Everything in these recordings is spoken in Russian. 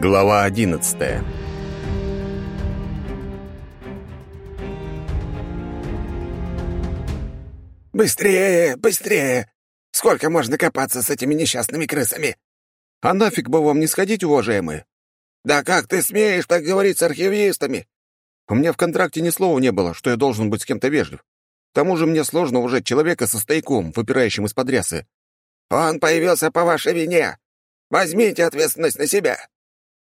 Глава одиннадцатая «Быстрее, быстрее! Сколько можно копаться с этими несчастными крысами?» «А нафиг бы вам не сходить, уважаемые?» «Да как ты смеешь так говорить с архивистами?» «У меня в контракте ни слова не было, что я должен быть с кем-то вежлив. К тому же мне сложно уважать человека со стояком, выпирающим из-под рясы». «Он появился по вашей вине. Возьмите ответственность на себя!»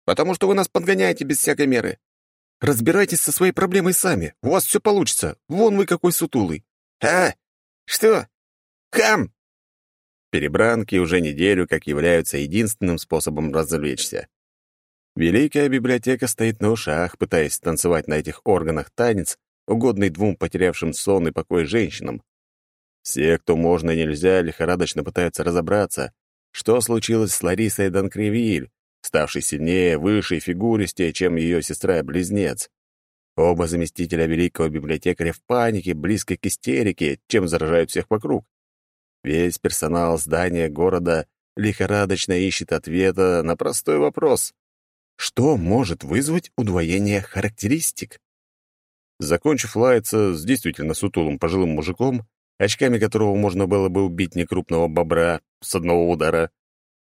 «Потому что вы нас подгоняете без всякой меры. Разбирайтесь со своей проблемой сами. У вас все получится. Вон вы какой сутулый». «А? Что? Хам!» Перебранки уже неделю как являются единственным способом развлечься. Великая библиотека стоит на ушах, пытаясь танцевать на этих органах танец, угодный двум потерявшим сон и покой женщинам. Все, кто можно и нельзя, лихорадочно пытаются разобраться, что случилось с Ларисой Донкривиль, ставшей сильнее, выше и фигуристее, чем ее сестра-близнец. Оба заместителя великого библиотекаря в панике, близко к истерике, чем заражают всех вокруг. Весь персонал здания города лихорадочно ищет ответа на простой вопрос. Что может вызвать удвоение характеристик? Закончив лаяться с действительно сутулым пожилым мужиком, очками которого можно было бы убить некрупного бобра с одного удара,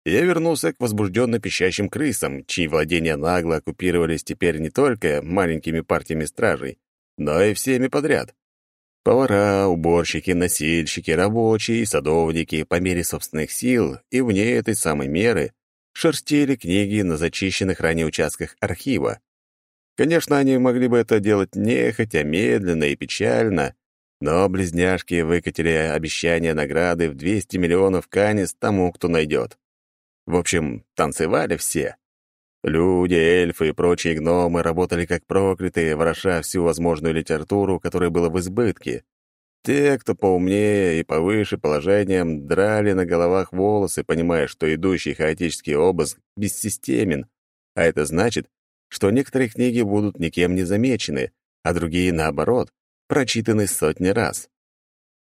я вернулся к возбужденно пищащим крысам, чьи владения нагло оккупировались теперь не только маленькими партиями стражей, но и всеми подряд. Повара, уборщики, носильщики, рабочие и садовники по мере собственных сил и вне этой самой меры шерстили книги на зачищенных ранее участках архива. Конечно, они могли бы это делать нехотя, медленно и печально, но близняшки выкатили обещание награды в 200 миллионов канис тому, кто найдет. В общем, танцевали все. Люди, эльфы и прочие гномы работали как проклятые, вороша всю возможную литературу, которая была в избытке. Те, кто поумнее и повыше положением, драли на головах волосы, понимая, что идущий хаотический обыск бессистемен, а это значит, что некоторые книги будут никем не замечены, а другие, наоборот, прочитаны сотни раз.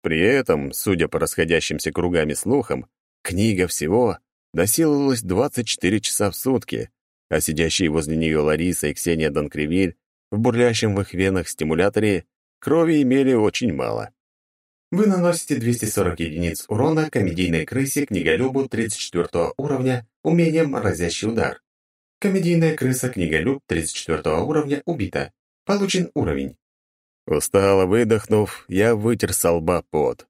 При этом, судя по расходящимся кругами слухам, книга всего насиловалась 24 часа в сутки, а сидящие возле нее Лариса и Ксения Донкривиль в бурлящем в их венах стимуляторе крови имели очень мало. Вы наносите 240 единиц урона комедийной крысе книголюбу 34 уровня умением разящий удар. Комедийная крыса книголюб 34 уровня убита. Получен уровень. Устало выдохнув, я вытер со лба пот.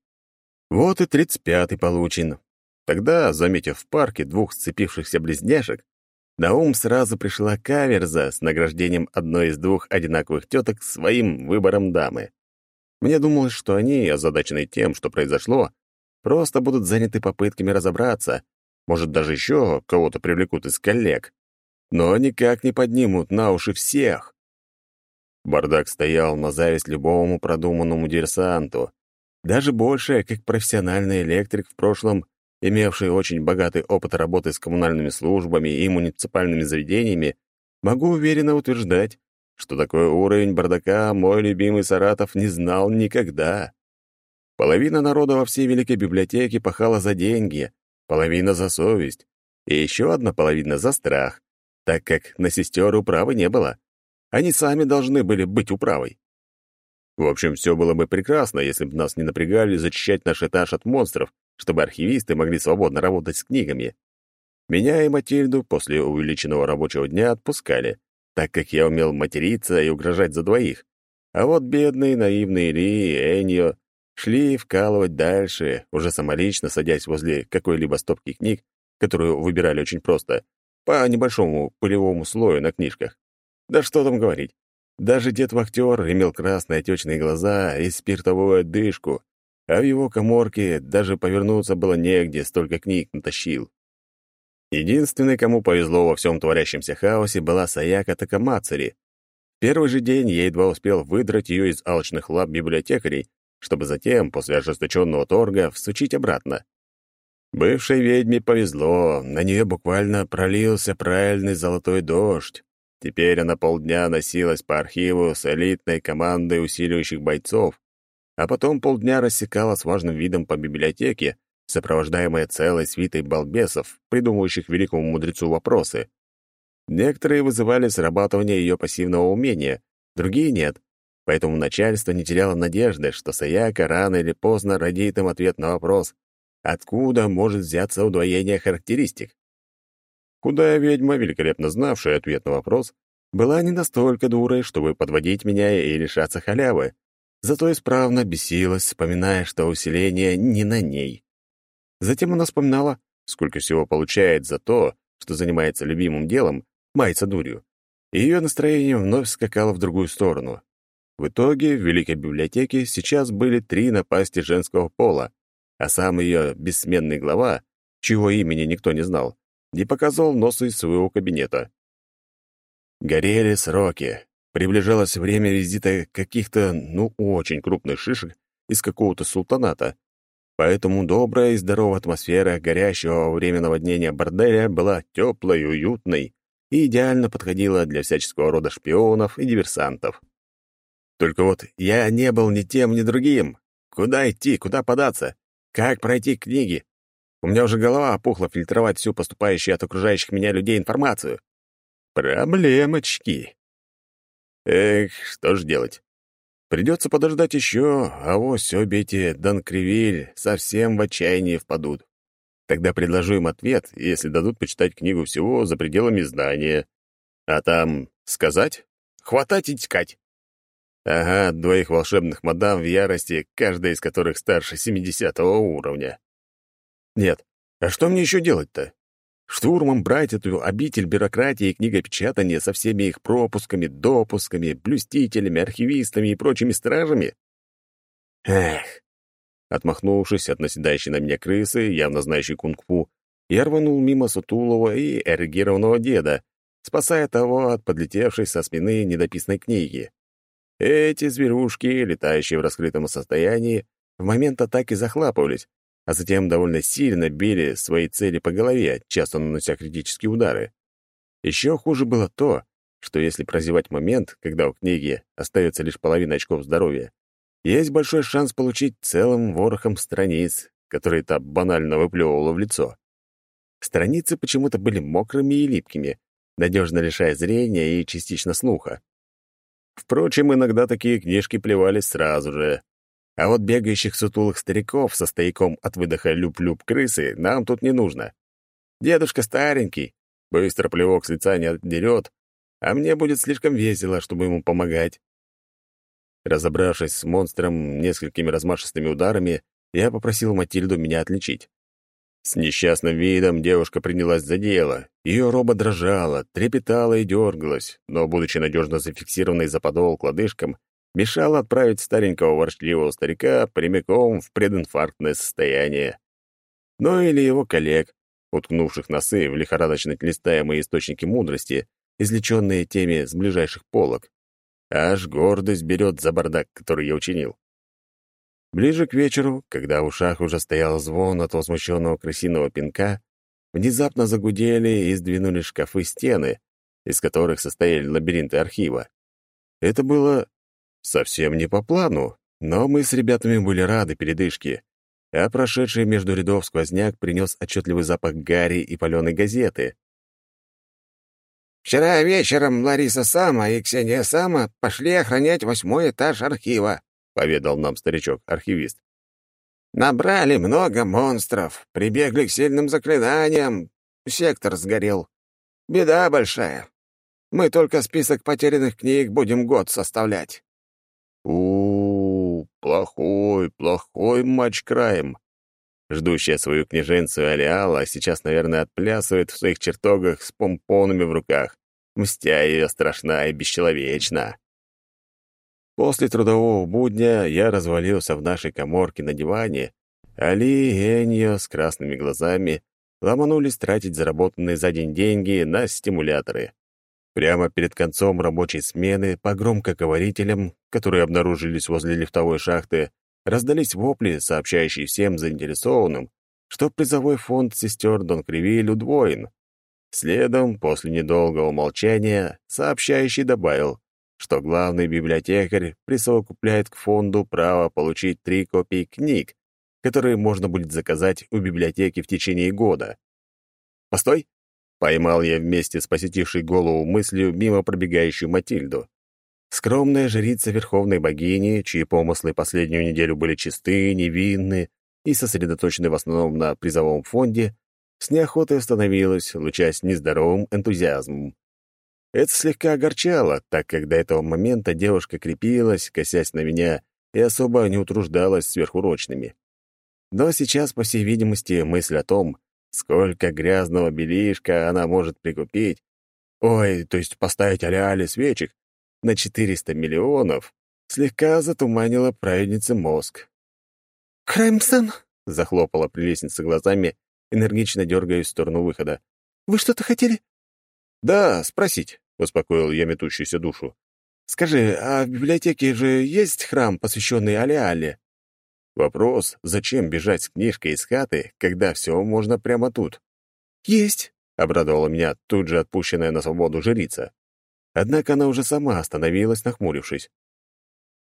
Вот и 35-й получен. Тогда, заметив в парке двух сцепившихся близняшек, на ум сразу пришла каверза с награждением одной из двух одинаковых теток своим выбором дамы. Мне думалось, что они, озадаченные тем, что произошло, просто будут заняты попытками разобраться, может, даже еще кого-то привлекут из коллег, но никак не поднимут на уши всех. Бардак стоял на зависть любому продуманному диверсанту. Даже больше, как профессиональный электрик в прошлом, имевший очень богатый опыт работы с коммунальными службами и муниципальными заведениями, могу уверенно утверждать, что такой уровень бардака мой любимый Саратов не знал никогда. Половина народа во всей Великой Библиотеке пахала за деньги, половина за совесть, и еще одна половина за страх, так как на сестер управы не было. Они сами должны были быть управой. В общем, все было бы прекрасно, если бы нас не напрягали зачищать наш этаж от монстров, чтобы архивисты могли свободно работать с книгами. Меня и Матильду после увеличенного рабочего дня отпускали, так как я умел материться и угрожать за двоих. А вот бедные наивные Ли и Эньо шли вкалывать дальше, уже самолично садясь возле какой-либо стопки книг, которую выбирали очень просто, по небольшому пылевому слою на книжках. Да что там говорить. Даже дед-вахтер имел красные отечные глаза и спиртовую одышку, а в его коморке даже повернуться было негде, столько книг натащил. Единственной, кому повезло во всем творящемся хаосе, была Саяка Такамацари. Первый же день я едва успел выдрать ее из алчных лап библиотекарей, чтобы затем, после ожесточенного торга, всучить обратно. Бывшей ведьме повезло, на нее буквально пролился правильный золотой дождь. Теперь она полдня носилась по архиву с элитной командой усиливающих бойцов, а потом полдня рассекала с важным видом по библиотеке, сопровождаемая целой свитой балбесов, придумывающих великому мудрецу вопросы. Некоторые вызывали срабатывание ее пассивного умения, другие — нет. Поэтому начальство не теряло надежды, что Саяка рано или поздно родит им ответ на вопрос, откуда может взяться удвоение характеристик. Худая ведьма, великолепно знавшая ответ на вопрос, была не настолько дурой, чтобы подводить меня и лишаться халявы, зато исправно бесилась, вспоминая, что усиление не на ней. Затем она вспоминала, сколько всего получает за то, что занимается любимым делом, мается дурью, и ее настроение вновь скакало в другую сторону. В итоге в Великой библиотеке сейчас были три напасти женского пола, а сам ее бессменный глава, чего имени никто не знал, не показывал носа из своего кабинета. Горели сроки. Приближалось время визита каких-то, ну, очень крупных шишек из какого-то султаната. Поэтому добрая и здоровая атмосфера горящего во время наводнения борделя была теплой уютной и идеально подходила для всяческого рода шпионов и диверсантов. Только вот я не был ни тем, ни другим. Куда идти, куда податься? Как пройти книги? У меня уже голова опухла фильтровать всю поступающую от окружающих меня людей информацию. Проблемочки. Эх, что ж делать? Придется подождать еще, а вось обе эти Донкривиль совсем в отчаянии впадут. Тогда предложу им ответ, если дадут почитать книгу всего за пределами здания. А там сказать? Хватать и текать. Ага, двоих волшебных мадам в ярости, каждая из которых старше 70 уровня. Нет, а что мне еще делать-то? Штурмом брать эту обитель бюрократии и книгопечатания со всеми их пропусками, допусками, блюстителями, архивистами и прочими стражами? Эх! Отмахнувшись от наседающей на меня крысы, явно знающей кунг-фу, я рванул мимо сутулого и эрегированного деда, спасая того от подлетевшей со спины недописанной книги. Эти зверушки, летающие в раскрытом состоянии, в момент атаки захлапывались, а затем довольно сильно били свои цели по голове, часто нанося критические удары. Еще хуже было то, что если прозевать момент, когда у книги остается лишь половина очков здоровья, есть большой шанс получить целым ворохом страниц, которые та банально выплевывала в лицо. Страницы почему-то были мокрыми и липкими, надежно лишая зрения и частично слуха. Впрочем, иногда такие книжки плевались сразу же. А вот бегающих сутулых стариков со стояком от выдоха люб-люб крысы нам тут не нужно. Дедушка старенький, быстро плевок с лица не отдерет, а мне будет слишком весело, чтобы ему помогать. Разобравшись с монстром несколькими размашистыми ударами, я попросил Матильду меня отличить. С несчастным видом девушка принялась за дело. Ее роба дрожала, трепетала и дергалась, но, будучи надежно зафиксированной за подол к лодыжкам, мешала отправить старенького ворчливого старика прямиком в прединфарктное состояние. Ну или его коллег, уткнувших носы в лихорадочно листаемые источники мудрости, извлеченные теми с ближайших полок. Аж гордость берет за бардак, который я учинил. Ближе к вечеру, когда в ушах уже стоял звон от возмущенного крысиного пинка, внезапно загудели и сдвинули шкафы стены, из которых состояли лабиринты архива. Это было совсем не по плану, но мы с ребятами были рады передышке, а прошедший между рядов сквозняк принес отчетливый запах гари и паленой газеты. «Вчера вечером Лариса Сама и Ксения Сама пошли охранять восьмой этаж архива», поведал нам старичок-архивист. «Набрали много монстров, прибегли к сильным заклинаниям, сектор сгорел. Беда большая. Мы только список потерянных книг будем год составлять». У, -у, -у плохой, плохой матч краем. Ждущая свою княженцу Алиала сейчас, наверное, отплясывает в своих чертогах с помпонами в руках, мстя ее страшна и бесчеловечна. После трудового будня я развалился в нашей коморке на диване, Али и Эньо с красными глазами ломанулись тратить заработанные за день деньги на стимуляторы. Прямо перед концом рабочей смены по громкоговорителям, которые обнаружились возле лифтовой шахты, раздались вопли, сообщающие всем заинтересованным, что призовой фонд сестер Дон Кривиль удвоен. Следом, после недолгого молчания, сообщающий добавил, что главный библиотекарь присовокупляет к фонду право получить три копии книг, которые можно будет заказать у библиотеки в течение года. Постой! Поймал я вместе с посетившей голову мыслью мимо пробегающую Матильду. Скромная жрица Верховной Богини, чьи помыслы последнюю неделю были чисты, невинны и сосредоточены в основном на призовом фонде, с неохотой остановилась, лучась нездоровым энтузиазмом. Это слегка огорчало, так как до этого момента девушка крепилась, косясь на меня, и особо не утруждалась сверхурочными. Но сейчас, по всей видимости, мысль о том, сколько грязного белишка она может прикупить, ой, то есть поставить ареале свечек, на 400 миллионов, слегка затуманила праведнице мозг. «Краймсон!» — захлопала прелестница глазами, энергично дергаясь в сторону выхода. «Вы что-то хотели?» «Да, спросить», — успокоил я метущуюся душу. «Скажи, а в библиотеке же есть храм, посвященный Алиале?» Вопрос, зачем бежать с книжкой из хаты, когда все можно прямо тут? «Есть», — обрадовала меня тут же отпущенная на свободу жрица. Однако она уже сама остановилась, нахмурившись.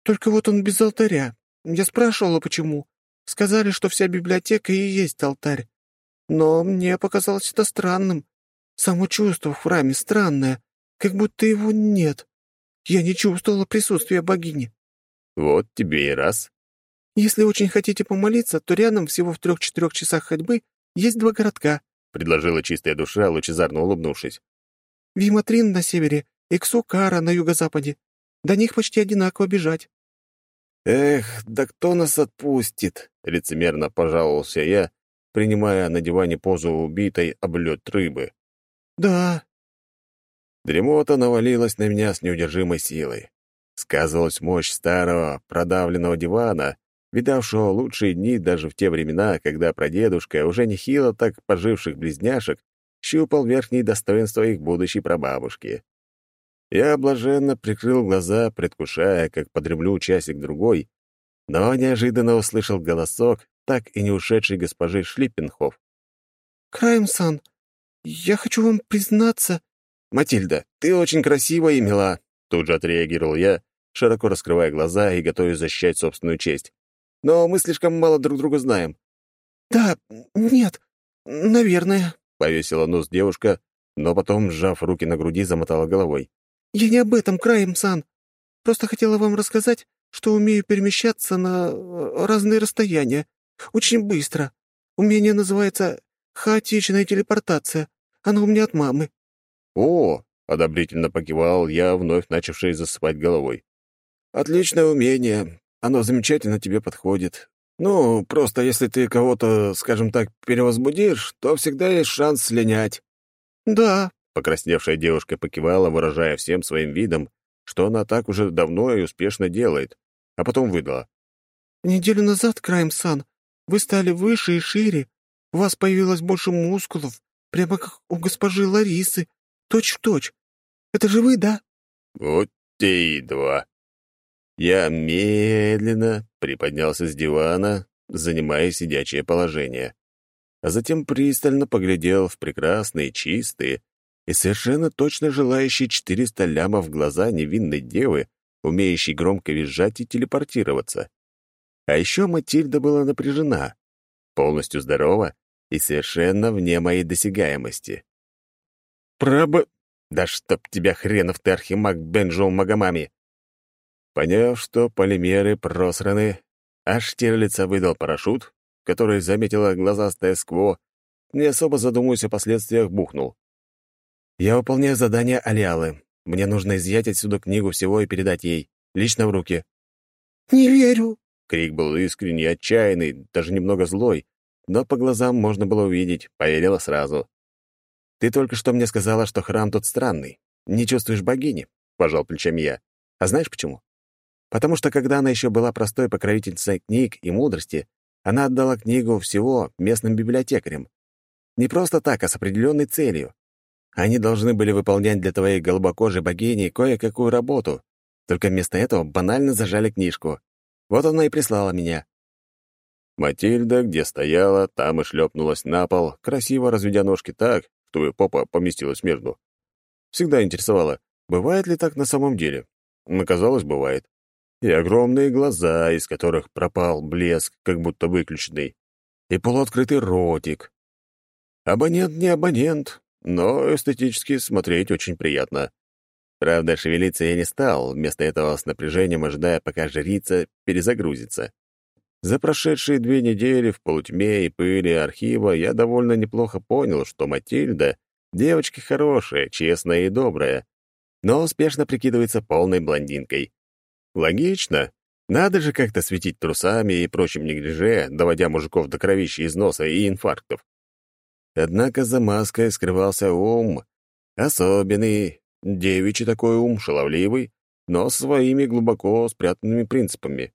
«Только вот он без алтаря. Я спрашивала, почему. Сказали, что вся библиотека и есть алтарь. Но мне показалось это странным. Само чувство в храме странное, как будто его нет. Я не чувствовала присутствия богини. Вот тебе и раз. Если очень хотите помолиться, то рядом, всего в трех-четырех часах ходьбы, есть два городка, — предложила чистая душа, лучезарно улыбнувшись. Виматрин на севере и Ксукара на юго-западе. До них почти одинаково бежать. «Эх, да кто нас отпустит?» — лицемерно пожаловался я, принимая на диване позу убитой облет рыбы. «Да». Дремота навалилась на меня с неудержимой силой. Сказывалась мощь старого, продавленного дивана, видавшего лучшие дни даже в те времена, когда прадедушка, уже нехило так поживших близняшек, щупал верхние достоинства их будущей прабабушки. Я блаженно прикрыл глаза, предвкушая, как подремлю часик-другой, но неожиданно услышал голосок, так и не ушедшей госпожи Шлиппенхоф. «Краймсон, я хочу вам признаться...» «Матильда, ты очень красива и мила», — тут же отреагировал я, широко раскрывая глаза и готовясь защищать собственную честь. «Но мы слишком мало друг друга знаем». «Да, нет, наверное», — повесила нос девушка, но потом, сжав руки на груди, замотала головой. «Я не об этом, Краем-сан. Просто хотела вам рассказать, что умею перемещаться на э, разные расстояния. Очень быстро. Умение называется хаотичная телепортация. Оно у меня от мамы». «О!» — одобрительно покивал я, вновь начавший засыпать головой. «Отличное умение. Оно замечательно тебе подходит. Ну, просто если ты кого-то, скажем так, перевозбудишь, то всегда есть шанс слинять». «Да», Покрасневшая девушка покивала, выражая всем своим видом, что она так уже давно и успешно делает, а потом выдала. «Неделю назад, Крайм-сан, вы стали выше и шире. У вас появилось больше мускулов, прямо как у госпожи Ларисы. Точь-в-точь. Точь. Это же вы, да?» «Вот те и два». Я медленно приподнялся с дивана, занимая сидячее положение, а затем пристально поглядел в прекрасные, чистые, и совершенно точно желающий 400 лямов глаза невинной девы, умеющей громко визжать и телепортироваться. А еще Матильда была напряжена, полностью здорова и совершенно вне моей досягаемости. «Праба... Да чтоб тебя хренов ты, архимаг Бенджоу Магомами!» Поняв, что полимеры просраны, аж Штирлица выдал парашют, который заметила глазастая скво, не особо задумываясь о последствиях, бухнул. Я выполняю задание Алиалы. Мне нужно изъять отсюда книгу всего и передать ей. Лично в руки». «Не верю!» Крик был искренний, отчаянный, даже немного злой, но по глазам можно было увидеть, поверила сразу. «Ты только что мне сказала, что храм тут странный. Не чувствуешь богини?» — пожал плечами я. «А знаешь почему? Потому что когда она еще была простой покровительницей книг и мудрости, она отдала книгу всего местным библиотекарям. Не просто так, а с определенной целью. Они должны были выполнять для твоей голубокожей богини кое-какую работу, только вместо этого банально зажали книжку. Вот она и прислала меня». Матильда, где стояла, там и шлепнулась на пол, красиво разведя ножки так, что ее попа поместилась между. Всегда интересовало, бывает ли так на самом деле. Оказалось, бывает. И огромные глаза, из которых пропал блеск, как будто выключенный, и полуоткрытый ротик. Абонент не абонент, но эстетически смотреть очень приятно. Правда, шевелиться я не стал, вместо этого с напряжением ожидая, пока жрица перезагрузится. За прошедшие две недели в полутьме и пыли архива я довольно неплохо понял, что Матильда — девочка хорошая, честная и добрая, но успешно прикидывается полной блондинкой. Логично. Надо же как-то светить трусами и прочим неглиже, доводя мужиков до кровища износа и инфарктов. Однако за маской скрывался ум. Особенный, девичий такой ум, шаловливый, но своими глубоко спрятанными принципами.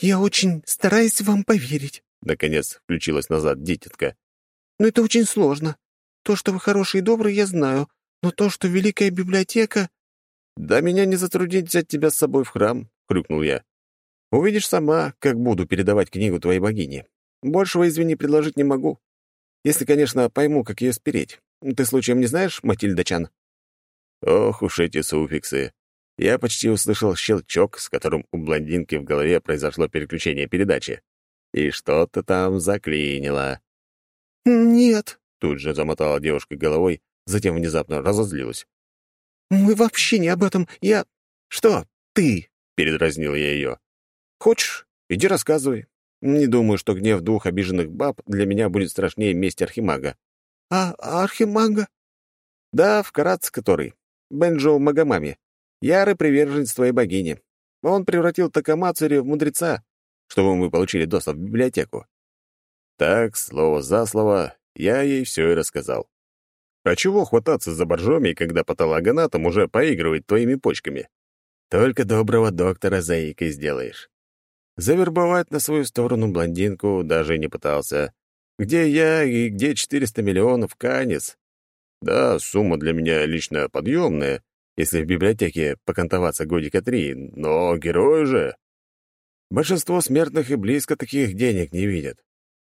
«Я очень стараюсь вам поверить», — наконец включилась назад дитятка. «Но это очень сложно. То, что вы хороший и добрый, я знаю, но то, что Великая Библиотека...» «Да меня не затруднить взять тебя с собой в храм», — хрюкнул я. «Увидишь сама, как буду передавать книгу твоей богине. Большего, извини, предложить не могу. Если, конечно, пойму, как ее спереть. Ты случаем не знаешь, Матильда Чан?» Ох уж эти суффиксы. Я почти услышал щелчок, с которым у блондинки в голове произошло переключение передачи. И что-то там заклинило. «Нет», — тут же замотала девушка головой, затем внезапно разозлилась. «Мы вообще не об этом. Я...» «Что? Ты?» — передразнил я ее. «Хочешь? Иди рассказывай. Не думаю, что гнев двух обиженных баб для меня будет страшнее мести Архимага». «А Архимага?» «Да, вкратце который. Бенджо Магомами. Ярый приверженец твоей богини. Он превратил Такамацури в мудреца, чтобы мы получили доступ в библиотеку». Так, слово за слово, я ей все и рассказал. А чего хвататься за боржоми, когда патологоанатом уже поигрывает твоими почками? Только доброго доктора заикой сделаешь. Завербовать на свою сторону блондинку даже не пытался. Где я и где 400 миллионов канец? Да, сумма для меня лично подъемная, если в библиотеке покантоваться годика три, но герой же. Большинство смертных и близко таких денег не видят.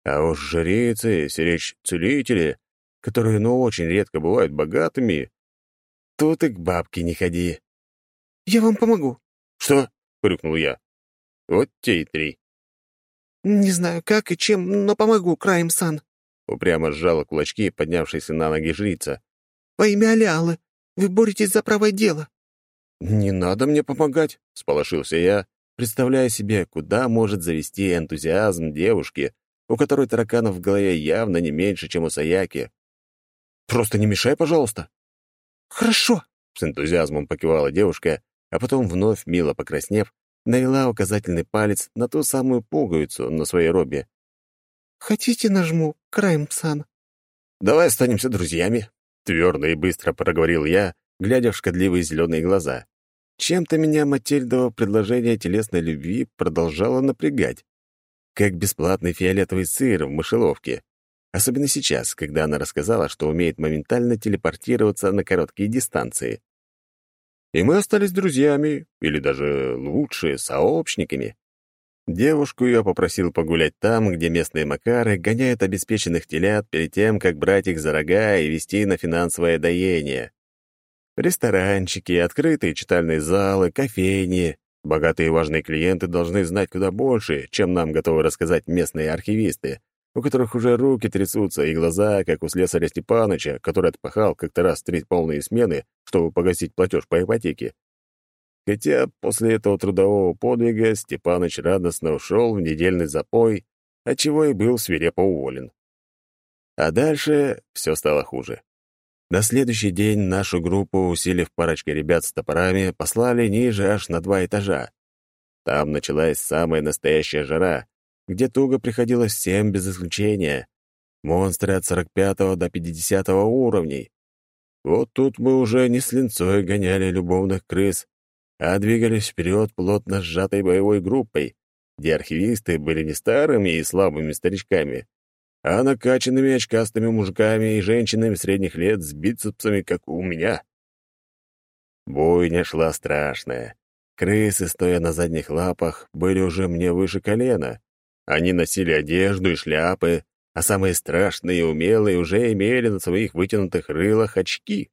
А уж жрицы, сиречь целители, которые, ну, очень редко бывают богатыми, тут и к бабке не ходи. «Я вам помогу». «Что?» — прыгнул я. «Вот те и три». «Не знаю, как и чем, но помогу, Краем-сан», — упрямо сжала кулачки, поднявшаяся на ноги жрица. «Во имя Алиалы, вы боретесь за правое дело». «Не надо мне помогать», — сполошился я, представляя себе, куда может завести энтузиазм девушки, у которой тараканов в голове явно не меньше, чем у Саяки. «Просто не мешай, пожалуйста». «Хорошо», — с энтузиазмом покивала девушка, а потом, вновь мило покраснев, навела указательный палец на ту самую пуговицу на своей робе. «Хотите нажму, Крайм-сан?» «Давай останемся друзьями», Твердо и быстро проговорил я, глядя в шкодливые зеленые глаза. Чем-то меня Матильдово предложение телесной любви продолжало напрягать. Как бесплатный фиолетовый сыр в мышеловке. Особенно сейчас, когда она рассказала, что умеет моментально телепортироваться на короткие дистанции. И мы остались друзьями, или даже лучше, сообщниками. Девушку я попросил погулять там, где местные макары гоняют обеспеченных телят перед тем, как брать их за рога и вести на финансовое доение. Ресторанчики, открытые читальные залы, кофейни. Богатые и важные клиенты должны знать куда больше, чем нам готовы рассказать местные архивисты, у которых уже руки трясутся и глаза, как у слесаря Степаныча, который отпахал как-то раз три полные смены, чтобы погасить платеж по ипотеке. Хотя после этого трудового подвига Степаныч радостно ушел в недельный запой, отчего и был свирепо уволен. А дальше все стало хуже. На следующий день нашу группу, усилив парочкой ребят с топорами, послали ниже аж на два этажа. Там началась самая настоящая жара, где туго приходилось всем без исключения. Монстры от 45 до 50 уровней. Вот тут мы уже не с линцой гоняли любовных крыс, а двигались вперед плотно сжатой боевой группой, где архивисты были не старыми и слабыми старичками, а накачанными очкастыми мужиками и женщинами средних лет с бицепсами, как у меня. Бойня шла страшная. Крысы, стоя на задних лапах, были уже мне выше колена. Они носили одежду и шляпы, а самые страшные и умелые уже имели на своих вытянутых рылах очки.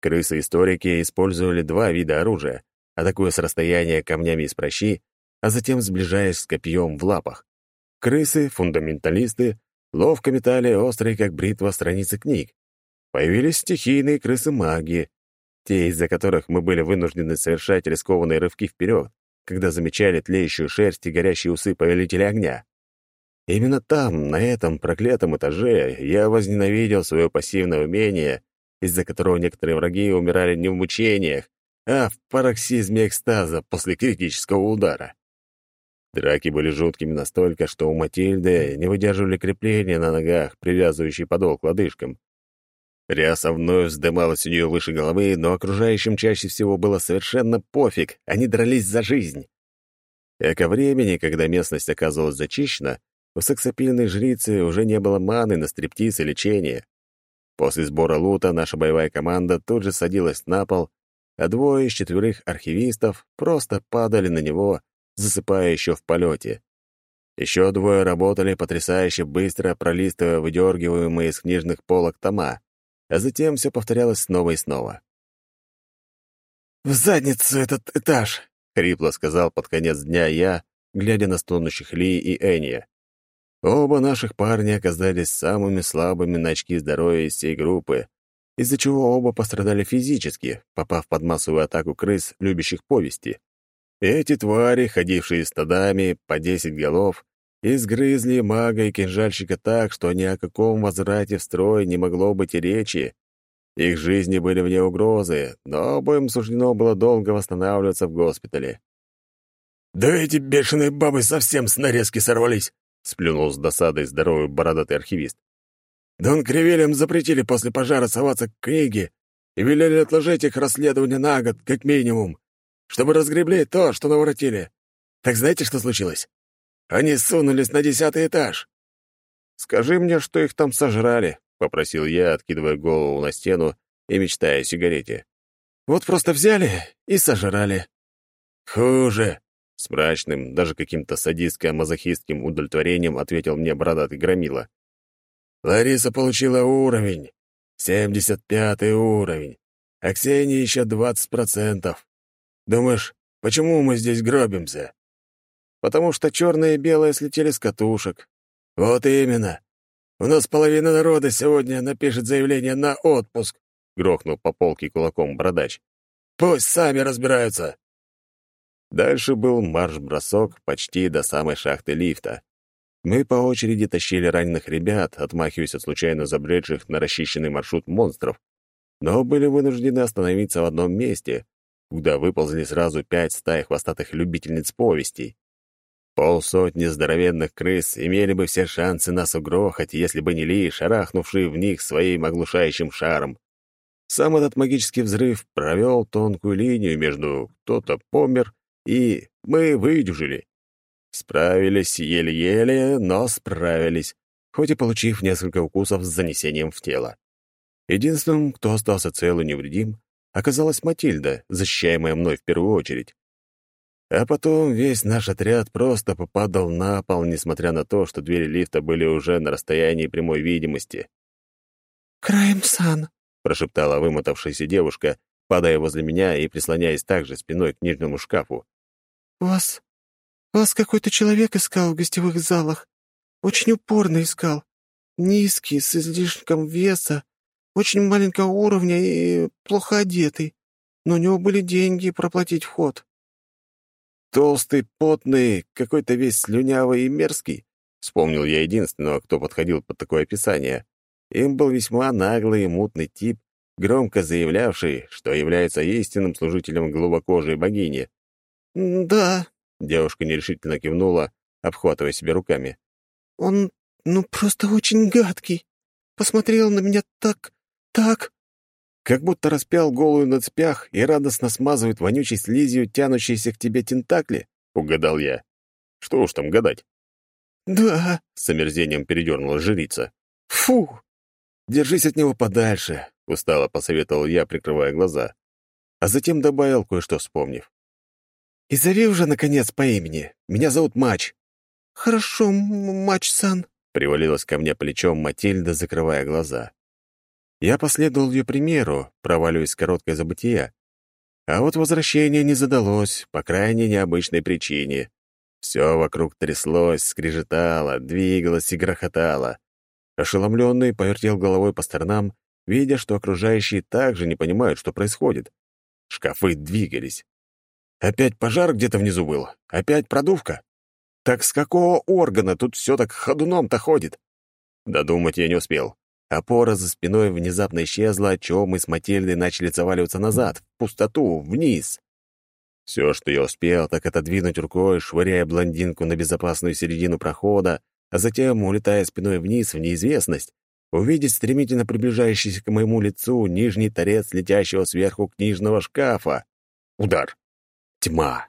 Крысы-историки использовали два вида оружия атакуя с расстояния камнями из прощи, а затем сближаясь с копьем в лапах. Крысы, фундаменталисты, ловко метали острые, как бритва, страницы книг. появились стихийные крысы-маги, те, из-за которых мы были вынуждены совершать рискованные рывки вперед, когда замечали тлеющую шерсть и горящие усы повелителя огня. Именно там, на этом проклятом этаже, я возненавидел свое пассивное умение, из-за которого некоторые враги умирали не в мучениях, а в пароксизме экстаза после критического удара. Драки были жуткими настолько, что у Матильды не выдерживали крепления на ногах, привязывающие подол к лодыжкам. Ряса вновь вздымалась у нее выше головы, но окружающим чаще всего было совершенно пофиг, они дрались за жизнь. И ко времени, когда местность оказывалась зачищена, у сексапильной жрицы уже не было маны на стриптиз и лечение. После сбора лута наша боевая команда тут же садилась на пол, а двое из четверых архивистов просто падали на него, засыпая еще в полете. Еще двое работали потрясающе быстро, пролистывая выдергиваемые из книжных полок тома, а затем все повторялось снова и снова. «В задницу этот этаж!» — хрипло сказал под конец дня я, глядя на стонущих Ли и Эния. Оба наших парня оказались самыми слабыми на очки здоровья из всей группы, из-за чего оба пострадали физически, попав под массовую атаку крыс, любящих повести. Эти твари, ходившие стадами по десять голов, изгрызли мага и кинжальщика так, что ни о каком возврате в строй не могло быть и речи. Их жизни были вне угрозы, но обоим суждено было долго восстанавливаться в госпитале. «Да эти бешеные бабы совсем с нарезки сорвались!» — сплюнул с досадой здоровый бородатый архивист. «Дон Кривелем запретили после пожара соваться к книге и велели отложить их расследование на год, как минимум, чтобы разгребли то, что наворотили. Так знаете, что случилось? Они сунулись на десятый этаж». «Скажи мне, что их там сожрали», — попросил я, откидывая голову на стену и мечтая о сигарете. «Вот просто взяли и сожрали». «Хуже», с мрачным, даже каким-то садистско-мазохистским удовлетворением ответил мне бородатый громила. «Лариса получила уровень. семьдесят пятый уровень. А Ксения еще двадцать процентов. Думаешь, почему мы здесь гробимся?» «Потому что черное и белое слетели с катушек». «Вот именно. У нас половина народа сегодня напишет заявление на отпуск», — грохнул по полке кулаком бородач. «Пусть сами разбираются. Дальше был марш-бросок почти до самой шахты лифта. Мы по очереди тащили раненых ребят, отмахиваясь от случайно забредших на расчищенный маршрут монстров, но были вынуждены остановиться в одном месте, куда выползли сразу пять стай хвостатых любительниц повестей. Полсотни здоровенных крыс имели бы все шансы нас угрохать, если бы не Ли, шарахнувший в них своим оглушающим шаром. Сам этот магический взрыв провел тонкую линию между кто-то помер, и мы выдюжили. Справились еле-еле, но справились, хоть и получив несколько укусов с занесением в тело. Единственным, кто остался цел и невредим, оказалась Матильда, защищаемая мной в первую очередь. А потом весь наш отряд просто попадал на пол, несмотря на то, что двери лифта были уже на расстоянии прямой видимости. «Крайм-сан», — прошептала вымотавшаяся девушка, падая возле меня и прислоняясь также спиной к книжному шкафу. «Вас... вас какой-то человек искал в гостевых залах. Очень упорно искал. Низкий, с излишком веса, очень маленького уровня и плохо одетый. Но у него были деньги проплатить вход». «Толстый, потный, какой-то весь слюнявый и мерзкий», — вспомнил я единственного, кто подходил под такое описание. Им был весьма наглый и мутный тип, громко заявлявший, что является истинным служителем глубокожей богини. «Да», — девушка нерешительно кивнула, обхватывая себя руками. «Он, ну, просто очень гадкий. Посмотрел на меня так, так...» Как будто распял голую на цепях и радостно смазывает вонючей слизью тянущиеся к тебе тентакли, — угадал я. Что уж там гадать. «Да», — с омерзением передернула жрица. «Фу!» «Держись от него подальше», — устало посоветовал я, прикрывая глаза. А затем добавил, кое-что вспомнив. И зови уже, наконец, по имени. Меня зовут Мач». «Хорошо, Мач-сан», — привалилась ко мне плечом Матильда, закрывая глаза. Я последовал ее примеру, проваливаясь в короткое забытие. А вот возвращение не задалось, по крайней необычной причине. Все вокруг тряслось, скрежетало, двигалось и грохотало. Ошеломленный повертел головой по сторонам видя, что окружающие также не понимают, что происходит. Шкафы двигались. Опять пожар где-то внизу был? Опять продувка? Так с какого органа тут все так ходуном-то ходит? Додумать я не успел. Опора за спиной внезапно исчезла, отчего мы с Матильдой начали заваливаться назад, в пустоту, вниз. Все, что я успел, так это двинуть рукой, швыряя блондинку на безопасную середину прохода, а затем, улетая спиной вниз в неизвестность, увидеть стремительно приближающийся к моему лицу нижний торец летящего сверху книжного шкафа. Удар. Тьма.